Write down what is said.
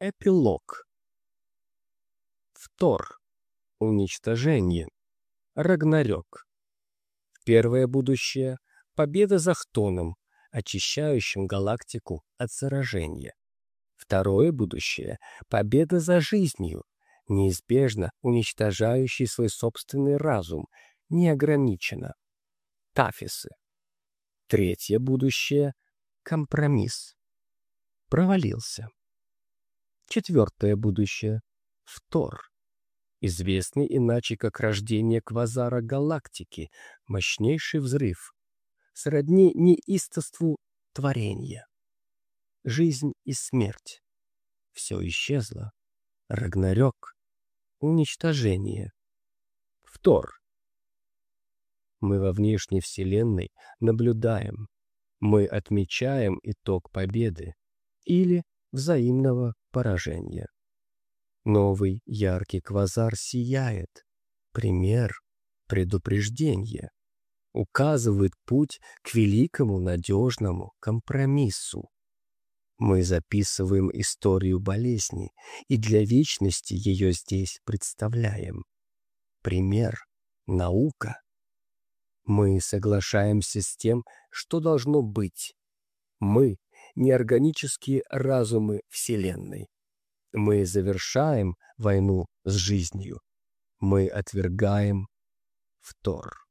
Эпилог. Втор. Уничтожение. Рагнарёк. Первое будущее — победа за Хтоном, очищающим галактику от заражения. Второе будущее — победа за жизнью, неизбежно уничтожающий свой собственный разум, неограниченно. Тафисы. Третье будущее — компромисс. Провалился. Четвертое будущее — Втор. Известный иначе как рождение квазара галактики, мощнейший взрыв, сродни неистовству творения. Жизнь и смерть. Все исчезло. Рагнарёк. Уничтожение. Втор. Мы во внешней Вселенной наблюдаем. Мы отмечаем итог победы или взаимного поражения. Новый яркий квазар сияет. Пример, предупреждение. Указывает путь к великому надежному компромиссу. Мы записываем историю болезни и для вечности ее здесь представляем. Пример, наука. Мы соглашаемся с тем, что должно быть. Мы — неорганические разумы Вселенной. Мы завершаем войну с жизнью. Мы отвергаем втор.